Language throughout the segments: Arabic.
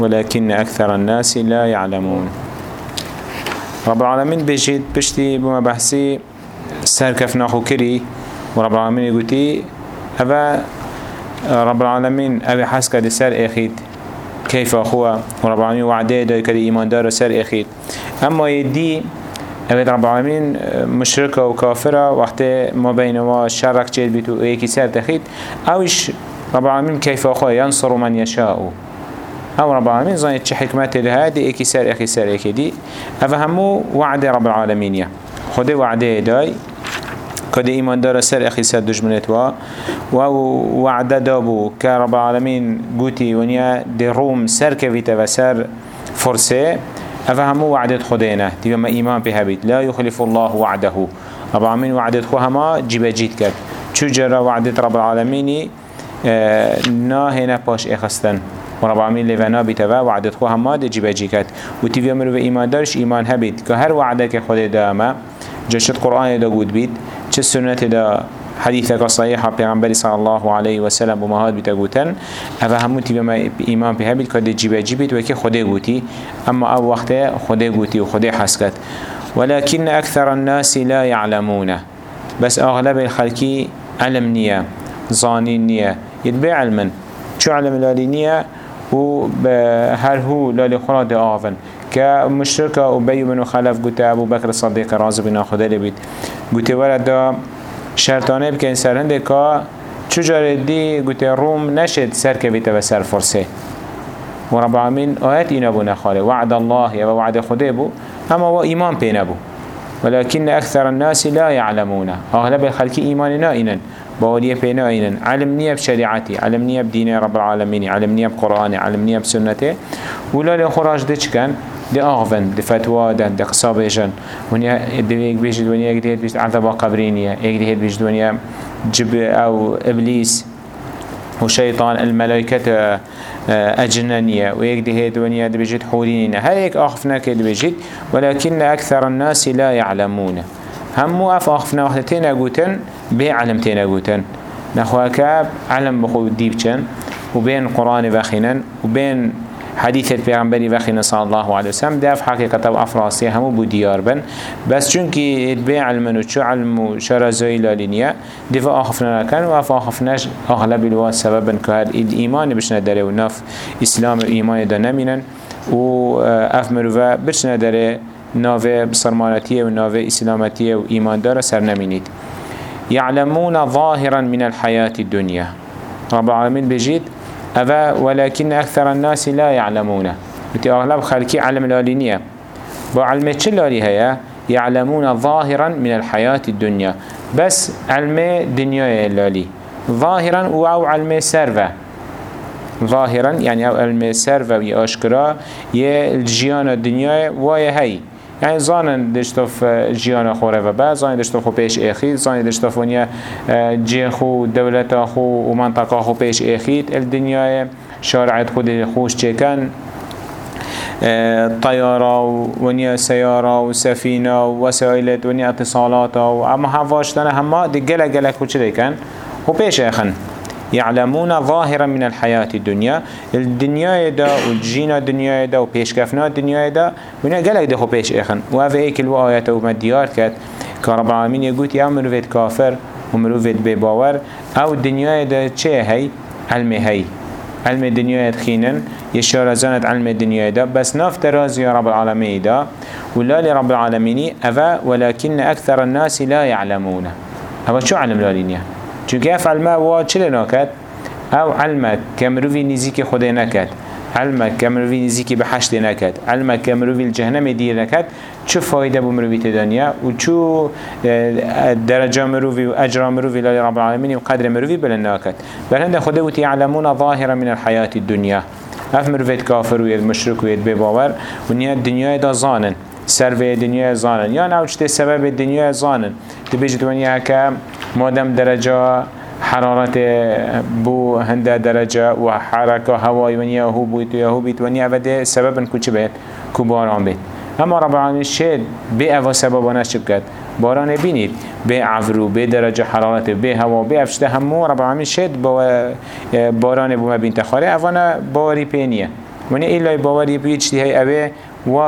ولكن أكثر الناس لا يعلمون. رب العالمين بجيت بشتي بما بحثي سركف ناخو كري ورب العالمين يقولي أبا رب العالمين أبي حسك دي سر إخيد كيف أخوة؟ ورب العالمين وعده دا كده إيمان دار سر إخيد أما يدي أبد رب العالمين مشركة وكافرة وقت ما بينما شرك جيد بيتو إيكي سر تخيد اوش رب العالمين كيف أخوة ينصر من يشاء؟ أو رب العالمين زانيت چه حكمت لها دي إيكي سر إيكي سر إيكي دي. افهمو وعد رب العالمين يا. خده وعدة داي. كده إيمان دار سر أخي سر دجمنت وا و وعدة دابو. كرب العالمين قوتي ونيا دي روم سر كفيتا وسر فرسة. افهمو وعدت خدينا. تبا ما إيمان بها بيت. لا يخلف الله وعده. رب العالمين وعدت خوهما جيبا جيت كد چو جرى وعدت رب العالمين؟ آه ناهنا باش إخستن. ورب العالمين لفنا بيتوا وعدت خوها ما دي جيبا جيكت وتيفي امرو في ايمان دارش ايمان هبيت که هر وعدك خود داما جشت قرآن دا قود بيت چه سنة دا حديثك صحيحة پیغمبر صلى الله عليه وسلم ومهاد بيتا قوتن افا همون تيبا ما ايمان بها بيت که دي جيبا جيبت وكي خود قوتي اما أو وقت خود قوتي وخود حسكت ولكن أكثر الناس لا يعلمون بس أغلب الخلقي علم نية ظانين نية يتبع علما شو علم لالي نية و هر هو لالي خراد آفن كمشركة وبي بن خلف قلت أبو بكر الصديق راز بنا خدا لبيت قلت ورد شرطانه بكين سرهنده که چجار دی قلت روم نشد سر كبيت و سر فرسه. ورب العالمين آيات إنا بو نخاله وعد الله يا وعد خده بو أما هو إيمان بينا بو ولكن أكثر الناس لا يعلمون أغلب الخلق إيماننا إنن باوريه بينا إنن علم نية بشريعتي علم نية بدين رب العالمين علم نية بقرآن علم نية بسنته ولا لخراج ديش كان دي أغفن دي فتوى دي, دي قصابيشن ونيا ديك بيجد ونيا يجدهد بيجد عذاب قبرينية يجدهد بيجد ونيا جب أو إبليس وشيطان الملائكة أجنانية دي بيجد حورينية هل هيك أخفنا كده بيجد ولكن أكثر الناس لا يعلمون همو اف اخفنا وقت تينا قوتن بي علم تينا قوتن نخواك علم بخو ديبچن وبين قرآن بخينن وبين حديثة پیغمبری وخی صلى الله عليه وسلم دف حقیقت و افراسی همو بو دیار بن بس چونکی ادبی علمن و چو علم و شرزوی لالینیه دفع آخفنا نکن و اف آخفناش اغلب الواد سببن که هر ایمان بشنه داره و نف اسلام و ایمان دا نمینن و اف مروفه بشنه داره ناوه بصرمانتیه و ناوه اسلامتیه و ایمان داره سر نمینید يعلمون ظاهرا من الحياة الدنيا. رب العالمين بجيت أفا ولكن أكثر الناس لا يعلمون بتي أغلب خلقي علم لالينية بعلم تشلالي هيا يعلمون ظاهرا من الحياة الدنيا. بس علم دنيا لالي ظاهرا أو علم سرفة. ظاهرا يعني أو علم سرفة ويأشكرا يا الدنيا ويا هي. يعني زانن دشتوف جيانا خوره و بعد زانن دشتوف خو پیش اخید زانن دشتوف ونیا جی خو دولت خو و منطقه خو پیش اخید. الدنیا شارعت خود خوش چکن. طيارة ونيا سيارة وسفينة ووسائل ونيا اتصالات وأما هفاشتنا هما دي جلا جلا كوچه ديكن وبيش اخن. يعلمون ظاهرا من الحياة الدنيا. الدنيا دا والجينا الدنيا دا وبيشكفنا الدنيا دا ونا قالك دخو بيش إخن. وهذا إيك الوآيات وما ديار كات. كرب العالمين يقول يا مروفيت كافر ومروفيت بباور. أو الدنيا دا چه هي؟ علم هي. علم الدنيا تخينن يشار زانت علم الدنيا دا بس ناف ترازي يا رب العالمين دا ولا لرب العالمين أفا ولكن أكثر الناس لا يعلمون. هذا شو علم لالينيا؟ چونکه اف علمه وا چلی ناکد أو علمه کمروی نزیک خود نکد علمه کمروی نزیک به حشت نکد علمه کمروی الجهنم دیر نکد چه فایده بو مروی تدانیا و چو درجه مروی و اجرا مروی لالی رب العالمین و قدر مروی بلن ناکد بل هنده خوده و تعلمون ظاهر من الحياة الدنيا اف مرویت کافر و مشرک و بباور و نیا دنیای دا زانن. سر دنیا زانن. یا نوچته سبب دنیا زانن. تبیجت ونیا که مادم درجة حرارت بو هنده درجة و حرکة هوای ونیا هو بویت و هو بیت ونیا بده سبب کچه بید کو باران بید اما رب العالمین شد به اوا سببانش چه بکد باران بینید. به عفرو به درجة حرارت به هوا به افشته همو رب العالمین شد با باران بو مبین تخاره. اوانا باری پینیه ونیا ایلا باوری بیچتی هی اوه؟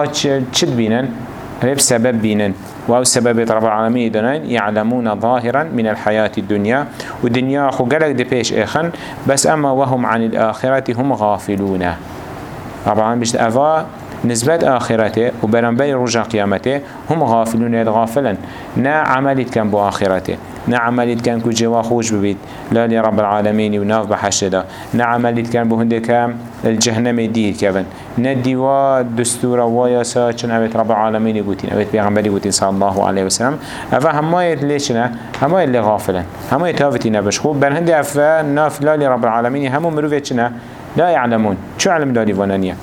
و چد بینن؟ هب سبب بینن. واو سبب رب العالمين دنين يعلمون ظاهرا من الحياة الدنيا والدنيا خو قلق دي بيش اخن بس اما وهم عن الآخرة هم غافلون. رب العالمين بيشت أفا نسبت آخرته وبرنبري رجع قيامته هم غافلون يتغافلا نا عملت كان بو آخرته نا عملت كان كو جوا خوش ببيت. لا لرب العالمين وناف بحشت دا نا عملت كان بو هندك الجهنم دير كبن نا ديوا دستور وياسا چن اوت رب العالمين يقولين اوت بيغمبري يقولين صلى الله عليه وسلم. أفا همايت ليشنا؟ همايت اللي غافلا همايت نبش خوب برهند أفا ناف لا لرب العالمين همو مروفيت لا يعلمون. شو علم داري فانانيا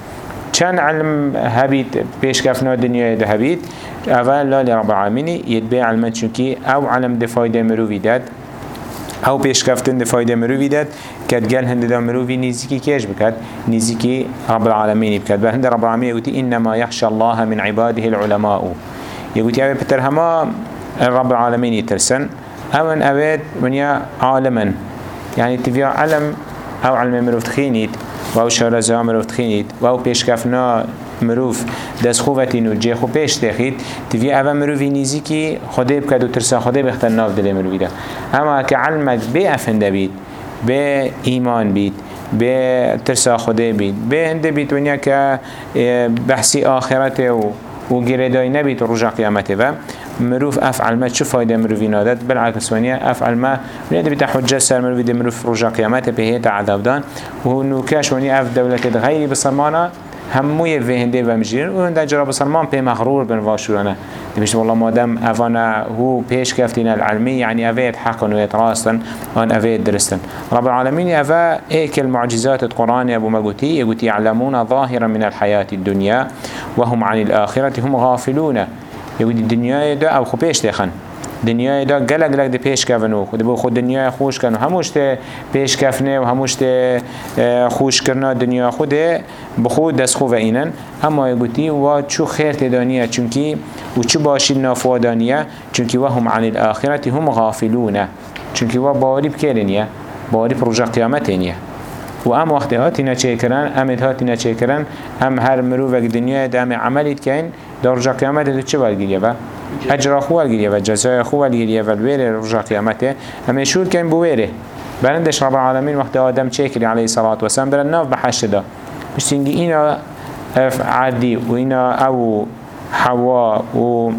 چند علم پیش کفنا دنیای ده هبید اول لالی رب العالمینی یدبه علمت چونکی أو علم ده فایده مروی داد. أو پیش کفتن ده فایده مروی داد کد گل هنده ده مروی نیزیکی کش بکد. نیزیکی رب العالمینی بکد. و هنده رب العالمینی یقولي انما يخشى الله من عباده العلماء. يقولي اوه بتر هما رب العالمين يترسن اون اوه منيا عالما يعني تبيع علم أو علم مروف تخينيت و أو شارزه مروف تخینید و أو پیشکفنا مروف. دست خوبتین و جه خو پیش تخید تیوی اول مروفی نیزی که خوده بکد و ترسا خوده بختن ناف دل مروفی ده اما که علمك به افنده بید به ایمان بید به ترسا خوده بید به هنده بید ونیا که بحثی آخرته و و گردای نبید رجع قیامته و مروف افعل ما شو فايدة مروفي نادت بالعكس ونيا افعل ما ونيا بتا حجة سر مروفي دي مروف رجع قيامته بهيت عذاب دان. وهو نوكاش ونيا اف دولة غيري بصرمانه هموی وهنده و مجرین و در جرا بسلمان پی مغرور بن واشورانه دمشت والله مادم افانا هو پیش کفتین العلمی يعني افید حقا و راستن وان افید درستن. رب العالمين افا ايك المعجزات القرآن ابو مقوتي يقوتي يعلمون ظاهرا من الحياة الدنيا وهم عن الآخرة هم غافلون. يقول الدنيا دا أو خو پیش تخن دنیای دا گلگ گلگ دی پیش کفنو خود بو خود دنیای خوش هموش ته پیش کفنه و هموش ته خوش کرنا دنیا خوده بخود دست خو و اینن. اما یگوتی و چو خیر تدانیه چونکی و چو باشی نافوادانیه چونکی و هم عن الاخرت هم غافلونه. چونکی و باری بکرنیه باری پروژه قیامتینیه و ام وقتی هاتی نچه کرن امید هاتی نچه کرن ام هر مروفک دنیای دام عملیت کن در رجا قیامت تو چه برگیریه با؟ اجر خو برگیریه و جزای خو برگیریه و الویر رجا قیامته همه شور کن بویره برندش رب العالمین وقت آدم چه کری علیه صلاة و سلام برن ناف بحشت دا مشتینگی اینا عادی و اینا أو حوا و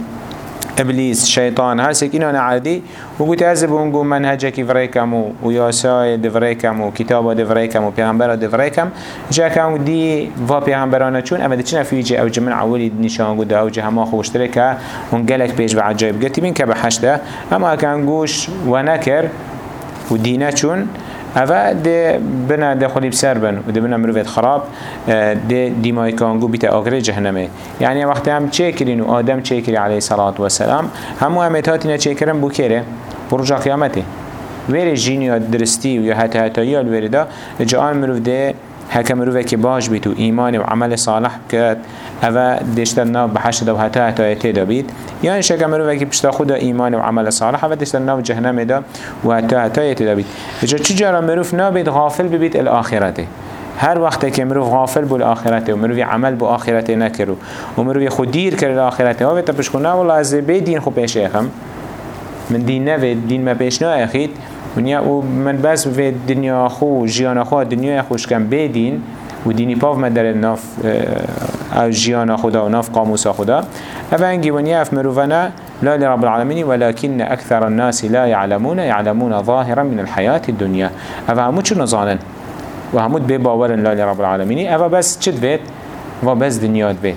ابلیس شیطان هر سک اینا نعادی و گوتی از بونگو منهجکی فريكم و یاسای دفريكم و کتاب دفريكم و پیغمبر دفريكم جا کم دی و پیغمبرانه چون اما چنا فیجی أو جمن عولی نشان گوده أو جه ما خوشتره که اون گلک پیش به عجایب گتی بین که بحشته اما کن گوش و نکر و دینه چون اوه ده بنا ده خلی بسر بن و ده بنا مروفت خراب ده دیمای کانگو بیت آگره جهنمه. یعنی وقتی هم چه کرین و آدم چه کری علیه صلاة و سلام همو امتاتینا چه کرن؟ بو کره برجا قیامته. ویره جینی درستی و یا حتی حتی یا الویره ده جا آن مروف ده هكا مروفه که باش ایمان و عمل صالح کرد اوه دشتر ناف بحشت دو حتی حتی تیدا بید یعنی شکا مروفه که پشتا خود ایمان و عمل صالح اوه ناف جهنم دا و حتی حتی تیدا بید اجا چجارا مروف نابید؟ غافل ببید الاخرته هر وقت که مروف غافل بو الاخرته و مروف عمل بو آخرته نکرو و مروف خود دیر کرد الاخرته اوه تا پشکو والله از بی دین خو پیش ایخم من دین نوید دین ما پیش نه اخید ونیا أو من بس في دنیا خو جیان خو دنیا خوش کم بدین و دینی پاف مدر ناف أو جیان خدا و ناف قاموس خدا. افنگی ونیا اف مروفنا لا لرب العالمين ولكن أكثر الناس لا يعلمون يعلمون ظاهرا من الحياة الدنيا أفهموا شو نظانا وهمود بباورا لا لرب العالمين أفا بس شد بيت وبس دنيات بيت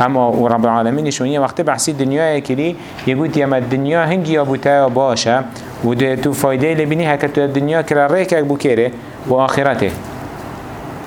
اما رب العالمين شونية وقت بحثي دنيا كلي يقول يما الدنيا هنگي ابوتا باشا و ده تو فايدة لبني هكا تو الدنيا كرا ريكك بو كيره و آخرته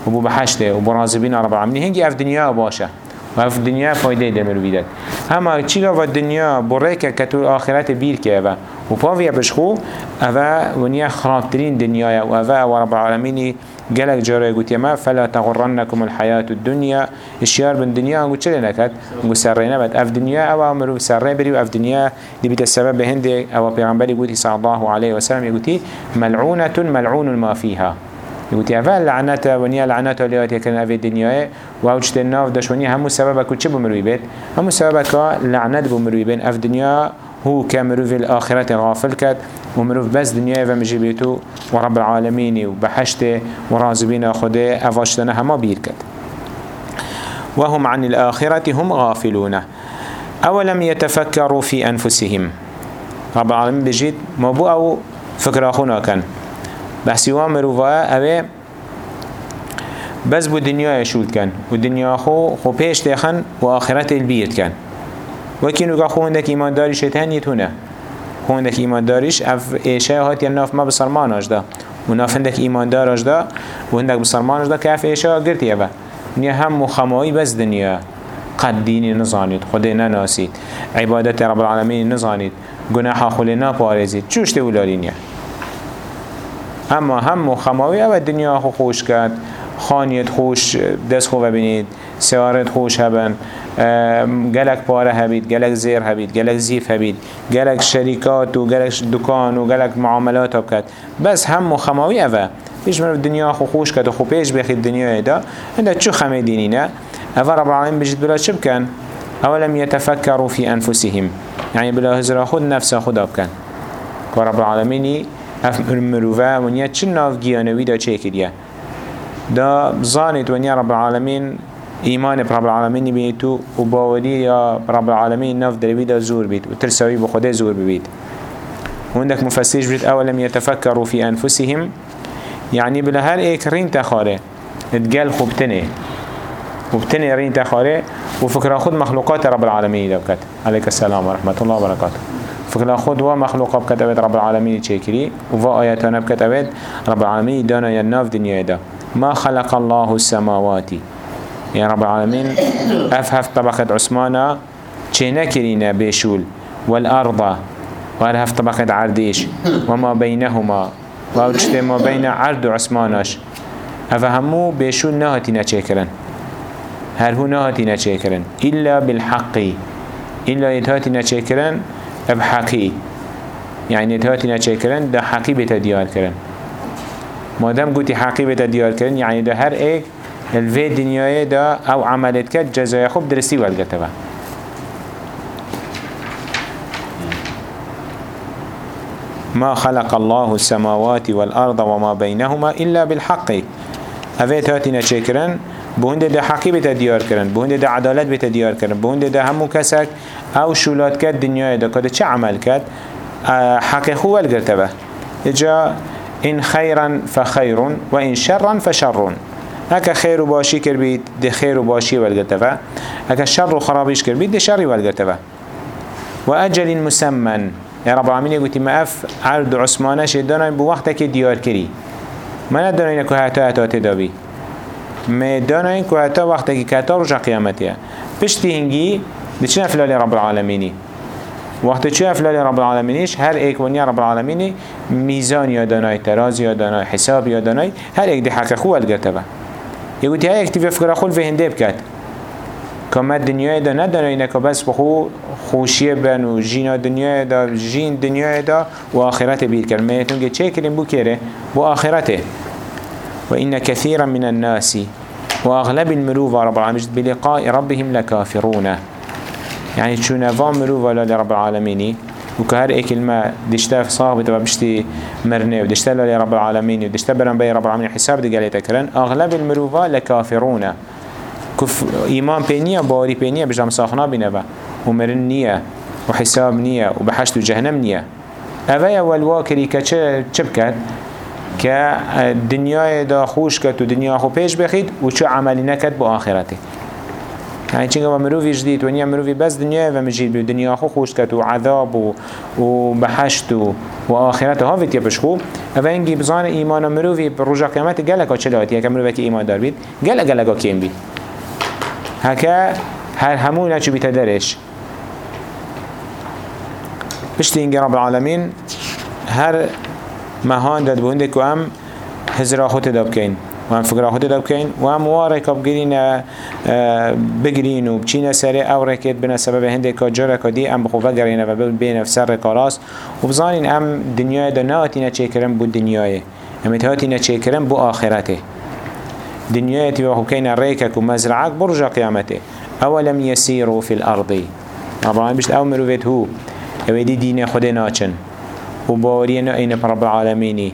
و بو بحشته و برازبين رب العالمين هنگي أف دنيا باشا. و أف دنيا فايدة دمرو بيدت اما چيگا و الدنيا بو ريكك كتو آخرته بير كيه و پاوية بشخو اوه ونيا خرابترين دنيا و اوه و رب العالمين قالك جارة يقول ما فلا تغرنكم الحياة الدنيا. الشيار بن دنيا نقول چلي نكت نقول سرينا بات أف دنيا أو أمرو سرين بري واف دنيا. دي بيت السبب بهندي أو پیغمبر يقول صلى الله عليه وسلم يقول ملعونة ملعون ما فيها. يقول اول لعنته ونيا لعنته ليات يكن اوه دنياه و أو چت ناف داش ونيا همو سبب كو چه بمروي بيت همو سبب كا لعنت بمروي بين أف دنيا. هو كمروف الآخرة غافل كد ومروف بس دنيا ومجي بيتو ورب العالمين وبحشته ورازبين خده افاشتنا هما بير كد وهم عن الآخرة هم غافلون. أولم يتفكروا في أنفسهم؟ رب العالمين بجيت ما بو أو فكرة أخونا كان. بحثي وامروفا أبي بس بو دنيا يشود كان. ودنيا خو خو بيش تخن وآخرت البيت كان. وكينو که خو هندك ایمان داریش تهنیت هونه خو هندك ایمان داریش، اف إيشا هات ناف ما بسرمان آجده و ناف اندک ایمان دار آجده و اندک بسرمان أجدا كاف إيشا گرتیه با نیا هم مخمایی بز دنیا قد دینی نزانید خود نناسید عبادت رب العالمین نزانید گناح خلی نپارزید چوشت چوش نیا اما هم مخمایی او دنیا خو خوش کرد خانیت خوش دست خوب ببینید سیارت خوش هبن گلک پاره هبید گلک زیر هبید گلک زیف هبید گلک شریکات و گلک دکان و گلک معاملات هب کرد بس هم مخماوی اوه. پیش من دنیا خو خوش کرد و خو پیش بخید دنیا دا. هنده چو خمه دینی نه؟ اوه رب العالمین بجید بلا چه بکن؟ اولم يتفكروا في أنفسهم. يعني بلا هزر خود نفس خود أبكن ورب العالمين أف مروفا ونيا چن ناف گيانوي دا چه كريا دا زانت ونيا رب العالمين ایمان رب العالمین بیتو و باوری یا رب العالمین نف دروی دا زور بید و ترسوی بخوده زور بید وعندك مفسيش بيت أولم يتفكروا في أنفسهم؟ يعني بلا هر ايك رين تخاره تقال خوبتنه وبتنه رين تخاره وفكرة خود مخلوقات رب العالمين دبكت عليك السلام ورحمة الله وبركاته فكرة خود ومخلوقات بكت أبد رب العالمين تشكري وفا آياتنا بكت أبد رب العالمين دانا يناف دنيا دا. ما خلق الله السماوات؟ يا رب العالمين. أفهف طبقة عثمانا چه كرينا بيشول. والأرض. وألهف طبقة عرديش وما بينهما. وأوجت ما بين عرض عثماناش أفهمو بيشول نهاتنا چه هل هو نهاتنا چه إلا بالحق. إلا يتهاتنا چه بحقي. يعني يتهاتنا چه ده حقي بتديار كرن ما دام قلتي حقي بتديار كرن يعني ده هر ايك الفي دنياي دا أو عملت كد جزايا خوب درستي والقتبه ما خلق الله السماوات والأرض وما بينهما إلا بالحق. هفيت هاتنا شكرا بهند ده حقي بتديار كرن بهند ده عدالت بتديار كرن بهند ده همو كسك أو شولات كد دنيا ده كده چه عمل كد حق خوال إجا إن خيرا فخير وإن شرا فشر. هكا خير وباشي كربيت ده خير وباشي والقتفا هكا شر وخرابيش كربيت ده شر والقتفا وأجل مسمى يا رب العالمين يقول ما أف عرض عثمانه شدنا بوقتك ديار كري ما ندانا إنكو هاتا هاتا تدابي ما دانا إنكو هاتا وقتك كاتا رجع قيامتها بشتي هنجي دچنا فلالي رب العالمين وقت چه افلال رب العالمینش هر ایک ونیا رب العالمینی میزان یادانای تراز یادانای حساب یادانای هر ایک دی حق خوال گرته با. يقول هاي اكتفي فكرة خول في هنده بكات كما الدنيا دا ندانا إنك بس بخو خوشية بن و جينا الدنيا دا جين الدنيا دا و آخرته بيت كلمة يتنجي چه كلم بو كيره بو آخرته. وإن كثيرا من الناس وأغلب المروفة رب العالمين بلقاء ربهم لكافرون يعني شو نظام مروفة لرب العالمين وكهر اي كلمة دشتا صاحب تبا بشتي مرنه ودشتا للي رب العالمين ودشتا برن بي رب العالمين حساب دي قالي تكرن اغلب المروفا لكافرون كف ايمان بينيا باري بينيا بجام ساخنا بنبا ومرن نية وحساب نية وبحشت جهنم نية اوه والواكري كچه چبكت كدنيا دا خوش كت ودنيا خو پیش بخيد وچو عملي نكت بآخرته يعني چنگه و مروفی جدید و نیا مروفی بس دنیا و مجید بی دنیا خو خوش کت و عذاب و, و بحشت و, و آخرت. ها ویتیا بشخو أو انگی بزان ایمان مروفی رجا قیامت گلکا چلاتی هکا مروفی که ایمان دار بید گلک گلکا کیم بید. هکا هر همون نچو بیتا درش. بشتی اینگه رب العالمین هر مهان داد بونده که هم هزرا خود داب کن و هم فکر خود دب کن و بگرین و بچین سر أو رکت بنا سبب هنده که جره کدی هم بخوفه گرینه و بین سر کاراس. و بزانین هم دنیای دا نهاتینه چه کرن بود دنیای. امت هاتي نچه بو آخرته. دنياتي وهو كينا ريكك ومزرعك برجع قيامته أولم يسيروا في الأرض. العالمين بشت أو مروفيت هو. اويدي دين خده ناچن. وباورينا اين رب العالمين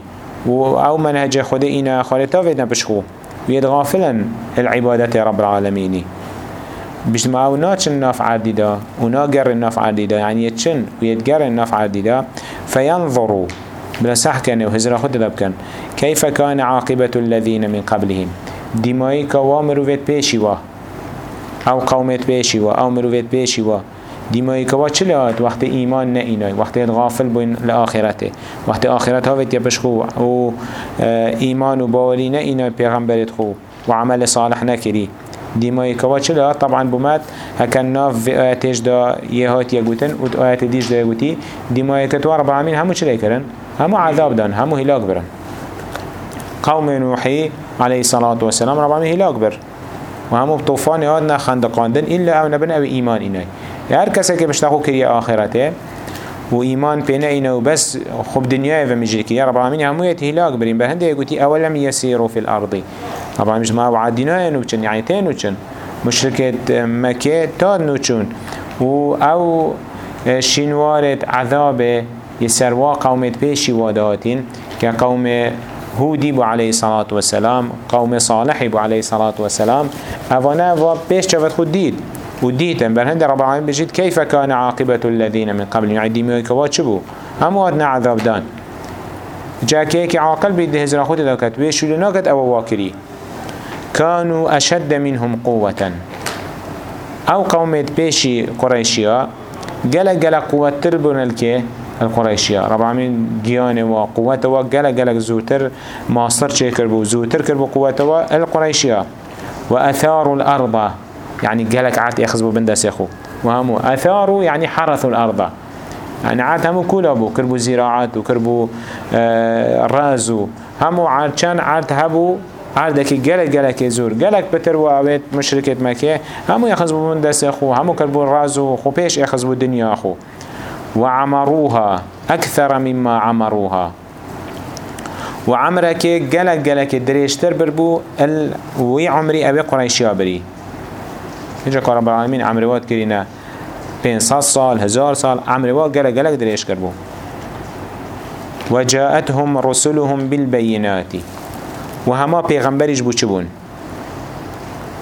أو منهج خده اين خالتا فيدنا بشخو. ويد غافلا العبادة رب العالمين أو ناچن ناف عديدا وناقر الناف عديدا يعني يتشن ويتقر الناف عديدا فينظروا بلا صح كان وهزرا خد دبكن كيف كان عاقبة الذين من قبلهم؟ دمائي كوامر وفيت بيشي وا أو قومت بيشي وا أو مروفيت بيشي وا دمائي كوا چلات وقت؟ ايمان نه اینای وقت غافل بين لآخرته وقت آخرت هاوت يبشخو و ايمان و باولی نه اینای پیغمبرت خو و عمل صالح نکری دمائي كوا چلات طبعا بمات هكان ناف في آياتيش دا يهات يقوتن و آيات ديش دا يقوتي دمائي كتوا رب العالمين همو چلي کرن همو عذاب دان همو هلاك برن. قوم نوحي عليه الصلاة والسلام رب العالمين هلاك بر. وهمو بطوفان هادنا خندقاندن إلا أو نبن أو إيمان إناي هر کسی که مشتاقو کریه آخرته و ایمان پینه اینه و بس خوب دنیای و مجری که رب العالمین همویت هلاک بریم. به هنده گوتی اولم یسیرو فی الارضی رب العالمین ما وعدینای نوچن یعنی تین نوچن. مشرکت مکه تاد نوچن و أو شنوارت عذاب يسروا قومت بيشي واداتين كقوم هودي بو عليه الصلاة والسلام قوم صالح بو عليه الصلاة والسلام أفنا و بيش جفت خود ديد وديتن بل هند رب العالمين بجد كيف كان عاقبة الذين من قبل؟ يعني ديميوي كوات شبو هم عذاب دان جا كيك عاقل بيد هزر خود داكت بيشو لناكت أو واكري. كانوا أشد منهم قوة. أو قومت بيشي قريشيا. جل جل قوة تربون الكي القريشية رب العالمين جيانه وقوته وجل جل زوتر. ماستر شكر بو. زوتر كربو قوته القريشية وأثاروا الأرض. يعني قالك عاد يخزبوا بندس يخو وهمو أثاروا يعني حرثوا الأرض. يعني عاد همو كل أبو كربو زراعات وكربو آه رازو. همو كان عاد هبو عادك جلك جلك يزور جلك بتر وعبيت مشركة مكة. همو يخزبوا بندس يخو همو كربو رازو. خو بيش يخزبوا الدنيا أخو. وعمروها أكثر مما عمروها. وعمرك جلك جلك دريشتر بربو ال وي عمري أبي قريشيا بري هجا که رب العالمین عمروات کرینه 500 سال هزار سال. عمروات گلک گلک دریش کربو وجاءتهم رسلهم بالبينات وهما پیغمبرش بو چبون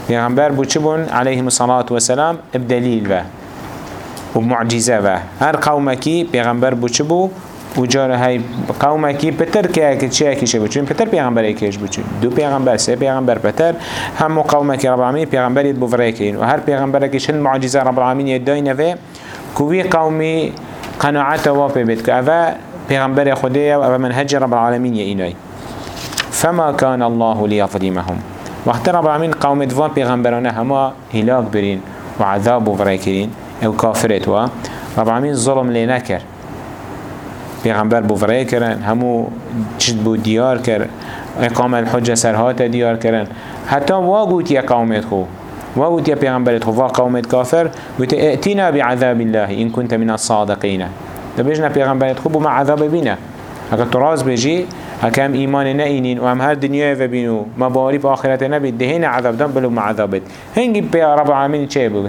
پیغمبر بو چبون عليهم الصلاة والسلام بدليل و ومعجزة و. هر قومكي پیغمبر بو چبو و جار های قومه کی پتر که که چه کی شبو چون پتر پیغمبر کیش بو دو پیغمبر سه پیغمبر پتر هم قومه کی رب العالمین پیغمبر بو فرایکین و هر پیغمبر معجزة رب العالمین یداینه و کوی قومی قناعت و بيت. كأفا پیغمبر خديه و منهج رب العالمين يإناي فما كان الله ليظلمهم. وقت رب العالمين قوم دوان پیغمبرانه هما هلاك برين وعذاب وفريكرين أو كافرت و رب العالمين ظلم لنكر پیغمبر بوفره کرن همو چید بو دیار کر اقام الحجة سرهات دیار کرن. حتی واگوت یا قومت خو واگوت یا پیغمبرت خو وا قومت کافر گوت ائتنا بعذاب الله این كنت من الصادقین. دبیجنا پیغمبرت خو بما عذاب بینه. اگر تراز بجی هكام إيمان نئينين وهم هر دنيا فبينو مباري في آخرت نبي دهين عذاب دم بلو مع عذابت هنجي بي رب العالمين چه بو؟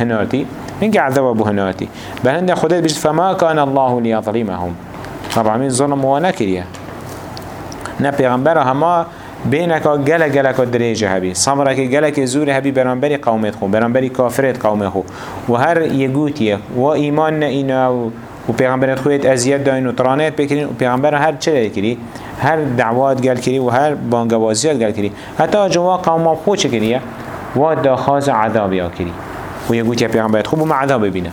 هنالتي هنجي عذاب أبو هنالتي بهند خدت بجد فما كان الله ليظلمهم. رب العالمين ظلم ونكرية. نه پیغمبر هما بينك گله گله که دریجه هبی صبره که گله که زور هبی برانبری قومت خو. برانبری کافرت قوم خو. و هر یگوتیه و ایمان و و پیغمبرت خویت ازیاد داین و ترانت بکرین. و پیغمبر هر چه کری. هر دعوات گل کری و هر بانگوازیات گل کری. حتی جوا قوم خو چه کریه. و داخاز عذابی ها کری. و یگوتی پیغمبرت خوب ما عذاب ببینه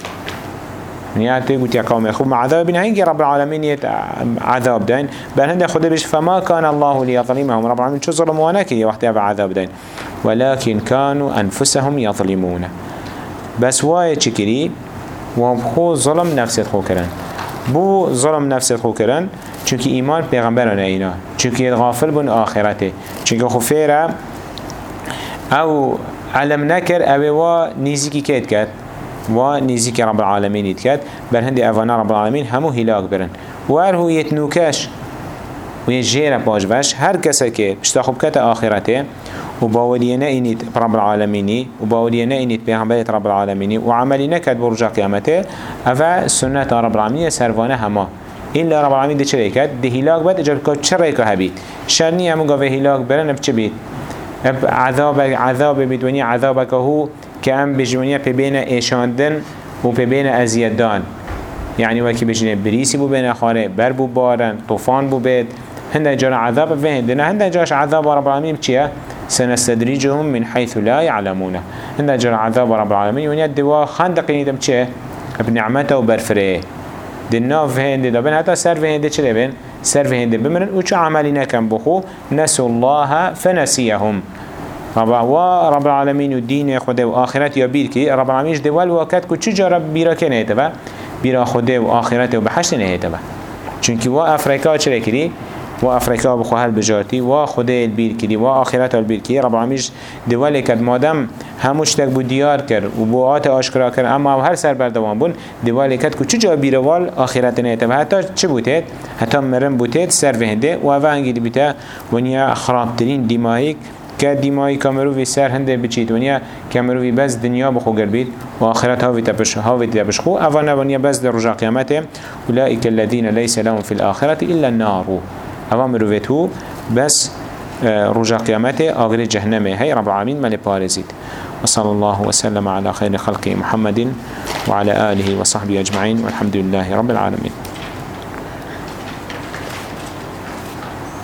نياتي قلت يا قوم خوب مع عذاب بين هنجي رب العالمين يت عذاب دين. بل هند خد بيش فما كان الله ليظلمهم. رب العالمين شو ظلموا؟ يا وقت عذاب دين. ولكن كانوا أنفسهم يظلمون. بس واي تشكري وخو ظلم نفسه خو بو ظلم نفسه خو كرن چونك إيمان پیغمبران اینا چونك غافل بن آخرته. چونك خو فيرا أو علم نكر أو وا نيزيكي كيت كات. و نزيك رب العالمين يتكات بل هندي أفانا رب العالمين همو هلاك برن. وار هو يتنوكاش و یه جیر بش هر کسی که پشتا خوب آخرته. و باوریه رب العالمینی و باوریه نینید پیغمبرت رب العالمینی. و عملی نکد برجا قیامته. اوه سنت رب العالمینی سروانه همه. إلا رب العالمين ده چه کرد ده هلاك بد اجاب كات چه ریکا هبید؟ شرنی همو گاوه هلاك برن اب چه بید؟ اب عذاب عذاب بدونی عذاب که هو که ام بجونی پی بین ایشاندن و پی بین ازیدان. يعني وكي بجنه بريسي بو بين خاره بر بو بارن طوفان بو بيت هنده جرى عذاب فين دنا هنده جاش عذاب رب العالمين بچيه سنستدريجهم من حيث لا يعلمونه هنده جرى عذاب رب العالمين ونيا الدواء خندقيني دم چيه بنعمته وبرفره دنا فين دبن حتى سر فين دي چلي بين سر دي بمرن. وچ عملي نكن بخو؟ نسوا الله فنسيهم رب و رب العالمین و دین خدا و آخرت یا بیر که رب العالمینش دوال وقت که چجا رب بیرا که نهیته و بیرا خدا و آخرت و بحشت نهیته با چونکه و افریکا چرا کری؟ و افریقا بخواهد بجارتی و خدا البیر کری و آخرت البیر کری رب العالمینش دوال کرد مادم هموش تک بود دیار کرد و بوعات آشکرا کرد اما هر سر بردوان بون دوال کرد که چجا بیروال آخرت نهیته با حتی چه بودید؟ حتی مرم بودید سر وهنده و اوه انگید و نیا خرابترین دیمایک که دیمای کامروی سر هنده بچید ونیا کامروی بس دنیا بخو گربید و آخرت هاوی تبش هاوی تبش خو. اوه ونیا بس در رجا قیامته. اولئک الذین لیس لهم فی الاخرت الا النار. اوه مروفتو بس آه، رجا قيامته آغر جهنمه. هي رب العالمين ملي بارزيد وصلى الله وسلم على خير خلق محمد وعلى آله وصحبه أجمعين والحمد لله رب العالمين